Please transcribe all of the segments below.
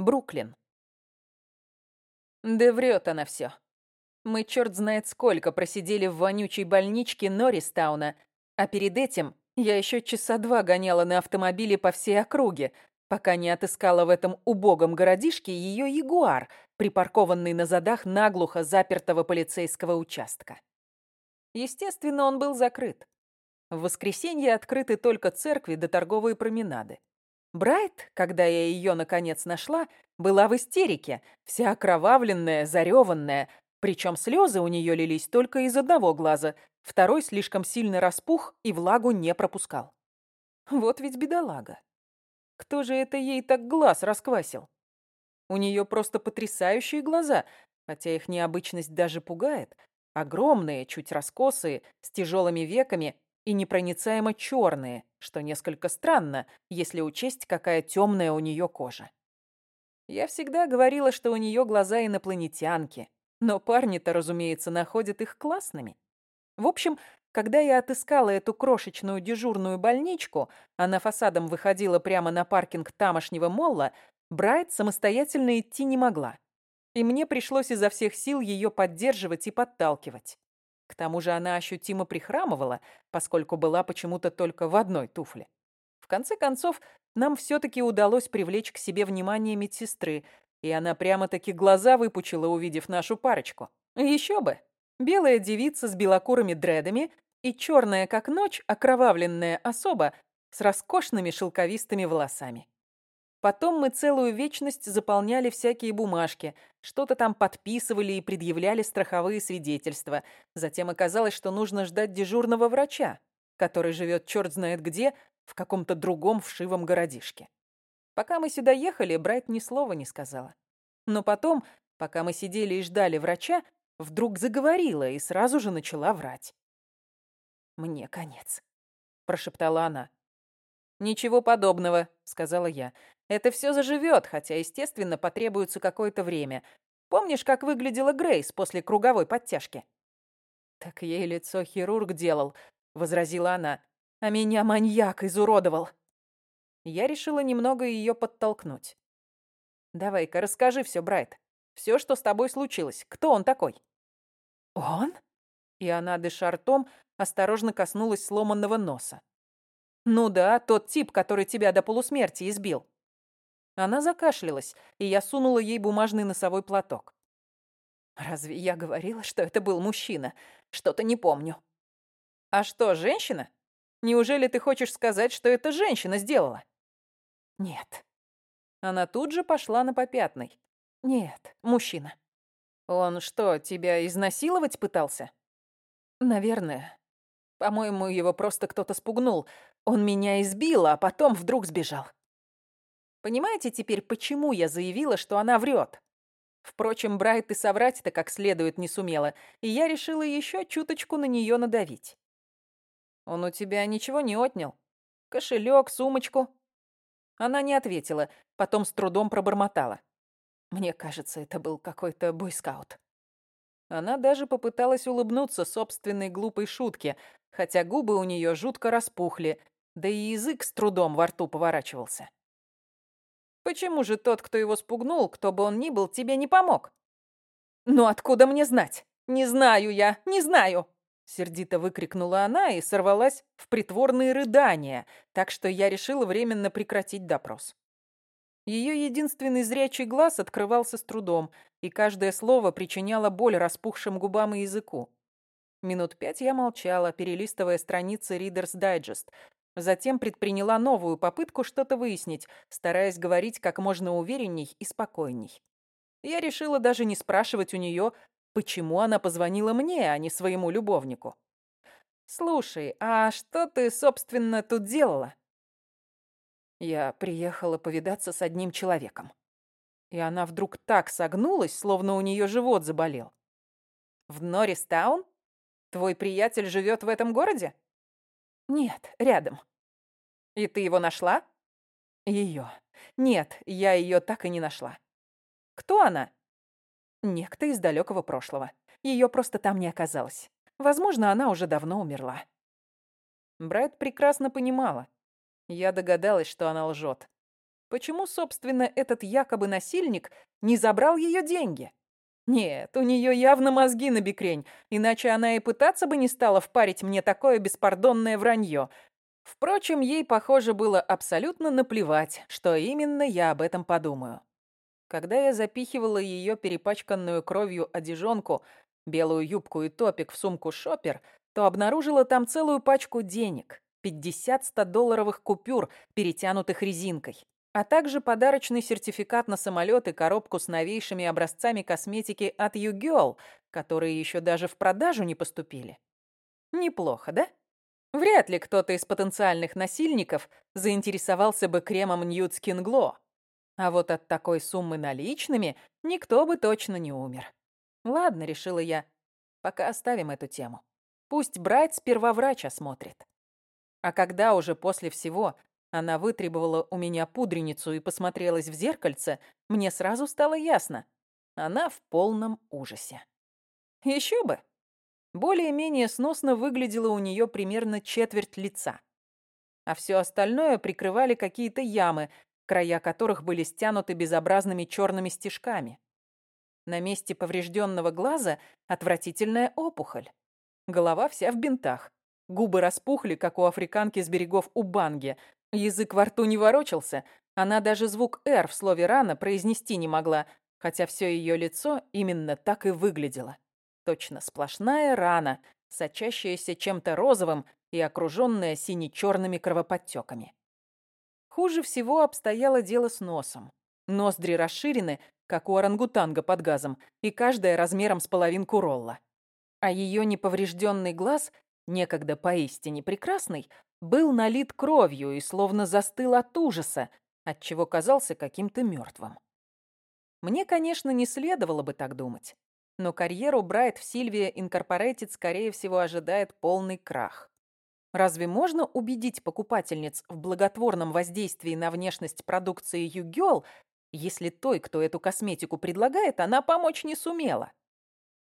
Бруклин. Да врет она все. Мы черт знает сколько просидели в вонючей больничке Норристауна, а перед этим я еще часа два гоняла на автомобиле по всей округе, пока не отыскала в этом убогом городишке ее ягуар, припаркованный на задах наглухо запертого полицейского участка. Естественно, он был закрыт. В воскресенье открыты только церкви да торговые променады. Брайт, когда я ее наконец нашла, была в истерике, вся окровавленная, зареванная, причем слезы у нее лились только из одного глаза, второй слишком сильно распух и влагу не пропускал. Вот ведь бедолага. Кто же это ей так глаз расквасил? У нее просто потрясающие глаза, хотя их необычность даже пугает. Огромные, чуть раскосые, с тяжелыми веками и непроницаемо черные, что несколько странно, если учесть, какая темная у нее кожа. Я всегда говорила, что у нее глаза инопланетянки, но парни-то, разумеется, находят их классными. В общем, когда я отыскала эту крошечную дежурную больничку, она фасадом выходила прямо на паркинг тамошнего молла, Брайт самостоятельно идти не могла. И мне пришлось изо всех сил ее поддерживать и подталкивать. К тому же она ощутимо прихрамывала, поскольку была почему-то только в одной туфле. В конце концов, нам все-таки удалось привлечь к себе внимание медсестры, и она прямо-таки глаза выпучила, увидев нашу парочку. Еще бы! Белая девица с белокурыми дредами и черная, как ночь, окровавленная особа с роскошными шелковистыми волосами. Потом мы целую вечность заполняли всякие бумажки, что-то там подписывали и предъявляли страховые свидетельства. Затем оказалось, что нужно ждать дежурного врача, который живет черт знает где, в каком-то другом вшивом городишке. Пока мы сюда ехали, Брайт ни слова не сказала. Но потом, пока мы сидели и ждали врача, вдруг заговорила и сразу же начала врать. «Мне конец», — прошептала она. «Ничего подобного», — сказала я. Это все заживет, хотя, естественно, потребуется какое-то время. Помнишь, как выглядела Грейс после круговой подтяжки?» «Так ей лицо хирург делал», — возразила она. «А меня маньяк изуродовал». Я решила немного ее подтолкнуть. «Давай-ка расскажи все, Брайт. Все, что с тобой случилось. Кто он такой?» «Он?» И она, дыша ртом, осторожно коснулась сломанного носа. «Ну да, тот тип, который тебя до полусмерти избил. Она закашлялась, и я сунула ей бумажный носовой платок. Разве я говорила, что это был мужчина? Что-то не помню. А что, женщина? Неужели ты хочешь сказать, что это женщина сделала? Нет. Она тут же пошла на попятный. Нет, мужчина. Он что, тебя изнасиловать пытался? Наверное. По-моему, его просто кто-то спугнул. Он меня избил, а потом вдруг сбежал. Понимаете теперь, почему я заявила, что она врет? Впрочем, Брайт и соврать-то как следует не сумела, и я решила еще чуточку на нее надавить. «Он у тебя ничего не отнял? Кошелек, сумочку?» Она не ответила, потом с трудом пробормотала. Мне кажется, это был какой-то бойскаут. Она даже попыталась улыбнуться собственной глупой шутке, хотя губы у нее жутко распухли, да и язык с трудом во рту поворачивался. Почему же тот, кто его спугнул, кто бы он ни был, тебе не помог? Ну откуда мне знать? Не знаю я, не знаю. Сердито выкрикнула она и сорвалась в притворные рыдания, так что я решила временно прекратить допрос. Ее единственный зрячий глаз открывался с трудом, и каждое слово причиняло боль распухшим губам и языку. Минут пять я молчала, перелистывая страницы Reader's Digest, Затем предприняла новую попытку что-то выяснить, стараясь говорить как можно уверенней и спокойней. Я решила даже не спрашивать у нее, почему она позвонила мне, а не своему любовнику. «Слушай, а что ты, собственно, тут делала?» Я приехала повидаться с одним человеком. И она вдруг так согнулась, словно у нее живот заболел. «В Норристаун? Твой приятель живет в этом городе?» «Нет, рядом». «И ты его нашла?» «Ее. Нет, я ее так и не нашла». «Кто она?» «Некто из далекого прошлого. Ее просто там не оказалось. Возможно, она уже давно умерла». Брайт прекрасно понимала. Я догадалась, что она лжет. Почему, собственно, этот якобы насильник не забрал ее деньги? Нет, у нее явно мозги на бекрень, иначе она и пытаться бы не стала впарить мне такое беспардонное вранье. Впрочем, ей, похоже, было абсолютно наплевать, что именно я об этом подумаю. Когда я запихивала ее перепачканную кровью одежонку, белую юбку и топик в сумку шопер, то обнаружила там целую пачку денег. 50 100-долларовых купюр, перетянутых резинкой а также подарочный сертификат на самолет и коробку с новейшими образцами косметики от YouGirl, которые еще даже в продажу не поступили. Неплохо, да? Вряд ли кто-то из потенциальных насильников заинтересовался бы кремом Nude Skin Glow. А вот от такой суммы наличными никто бы точно не умер. Ладно, решила я, пока оставим эту тему. Пусть Брайт сперва врач осмотрит. А когда уже после всего она вытребовала у меня пудреницу и посмотрелась в зеркальце, мне сразу стало ясно. Она в полном ужасе. Еще бы. Более-менее сносно выглядела у нее примерно четверть лица. А все остальное прикрывали какие-то ямы, края которых были стянуты безобразными черными стежками. На месте поврежденного глаза отвратительная опухоль. Голова вся в бинтах. Губы распухли, как у африканки с берегов Убанги, Язык во рту не ворочался, она даже звук «р» в слове «рано» произнести не могла, хотя все ее лицо именно так и выглядело. Точно сплошная рана, сочащаяся чем-то розовым и окруженная сине-черными кровоподтеками. Хуже всего обстояло дело с носом. Ноздри расширены, как у орангутанга под газом, и каждая размером с половинку ролла. А ее неповрежденный глаз, некогда поистине прекрасный, был налит кровью и словно застыл от ужаса, отчего казался каким-то мертвым. Мне, конечно, не следовало бы так думать, но карьеру Брайт в Сильвия Инкорпорейтед, скорее всего, ожидает полный крах. Разве можно убедить покупательниц в благотворном воздействии на внешность продукции YouGirl, если той, кто эту косметику предлагает, она помочь не сумела?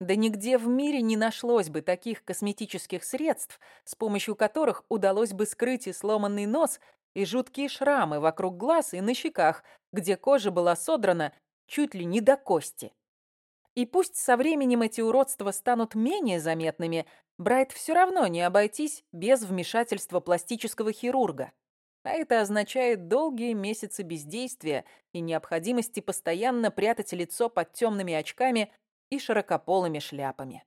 Да нигде в мире не нашлось бы таких косметических средств, с помощью которых удалось бы скрыть и сломанный нос, и жуткие шрамы вокруг глаз и на щеках, где кожа была содрана чуть ли не до кости. И пусть со временем эти уродства станут менее заметными, Брайт все равно не обойтись без вмешательства пластического хирурга. А это означает долгие месяцы бездействия и необходимости постоянно прятать лицо под темными очками и широкополыми шляпами.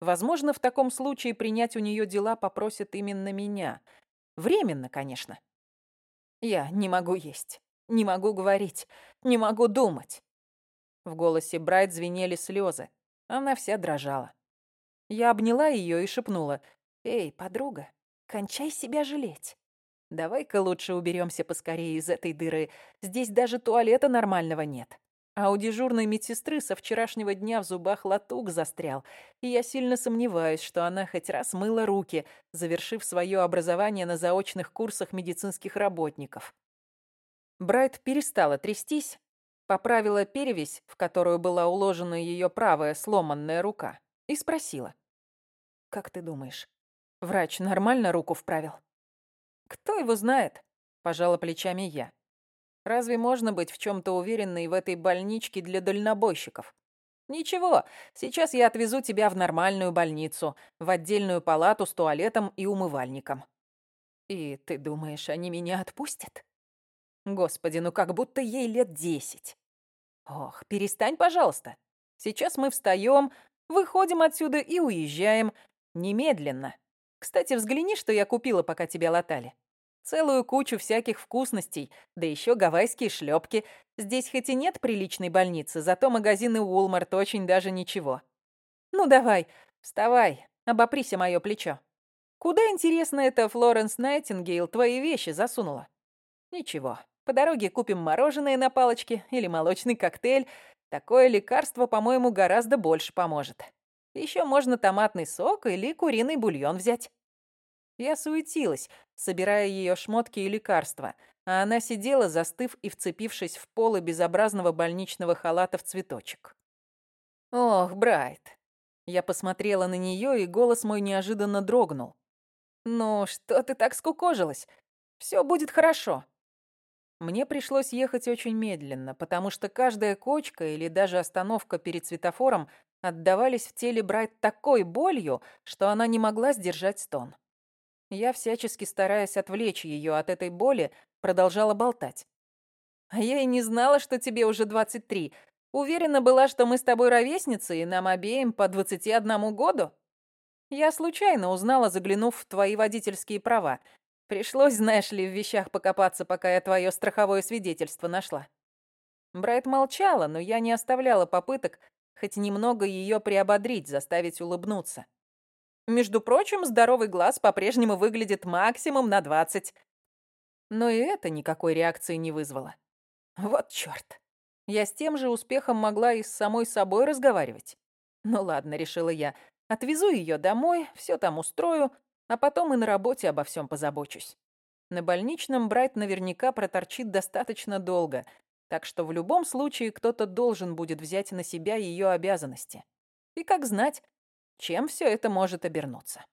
Возможно, в таком случае принять у нее дела попросят именно меня. Временно, конечно. Я не могу есть, не могу говорить, не могу думать. В голосе Брайт звенели слезы. Она вся дрожала. Я обняла ее и шепнула. «Эй, подруга, кончай себя жалеть. Давай-ка лучше уберемся поскорее из этой дыры. Здесь даже туалета нормального нет». А у дежурной медсестры со вчерашнего дня в зубах латук застрял, и я сильно сомневаюсь, что она хоть раз мыла руки, завершив свое образование на заочных курсах медицинских работников. Брайт перестала трястись, поправила перевязь, в которую была уложена ее правая сломанная рука, и спросила. «Как ты думаешь, врач нормально руку вправил?» «Кто его знает?» – пожала плечами я. Разве можно быть в чем-то уверенной в этой больничке для дальнобойщиков? Ничего, сейчас я отвезу тебя в нормальную больницу, в отдельную палату с туалетом и умывальником. И ты думаешь, они меня отпустят? Господи, ну как будто ей лет десять. Ох, перестань, пожалуйста. Сейчас мы встаем, выходим отсюда и уезжаем. Немедленно. Кстати, взгляни, что я купила, пока тебя латали. Целую кучу всяких вкусностей, да еще гавайские шлепки. Здесь хоть и нет приличной больницы, зато магазины Уолмарт очень даже ничего. Ну давай, вставай, обоприся мое плечо. Куда, интересно, это Флоренс Найтингейл твои вещи засунула? Ничего, по дороге купим мороженое на палочке или молочный коктейль. Такое лекарство, по-моему, гораздо больше поможет. Еще можно томатный сок или куриный бульон взять. Я суетилась, собирая ее шмотки и лекарства, а она сидела, застыв и вцепившись в полы безобразного больничного халата в цветочек. «Ох, Брайт!» Я посмотрела на нее, и голос мой неожиданно дрогнул. «Ну, что ты так скукожилась? Все будет хорошо». Мне пришлось ехать очень медленно, потому что каждая кочка или даже остановка перед светофором отдавались в теле Брайт такой болью, что она не могла сдержать стон. Я, всячески стараясь отвлечь ее от этой боли, продолжала болтать. «А я и не знала, что тебе уже 23. Уверена была, что мы с тобой ровесницы, и нам обеим по 21 году. Я случайно узнала, заглянув в твои водительские права. Пришлось, знаешь ли, в вещах покопаться, пока я твое страховое свидетельство нашла». Брайт молчала, но я не оставляла попыток хоть немного ее приободрить, заставить улыбнуться. Между прочим, здоровый глаз по-прежнему выглядит максимум на двадцать. Но и это никакой реакции не вызвало. Вот чёрт. Я с тем же успехом могла и с самой собой разговаривать. Ну ладно, решила я. Отвезу ее домой, все там устрою, а потом и на работе обо всем позабочусь. На больничном Брайт наверняка проторчит достаточно долго, так что в любом случае кто-то должен будет взять на себя ее обязанности. И как знать, чем все это может обернуться.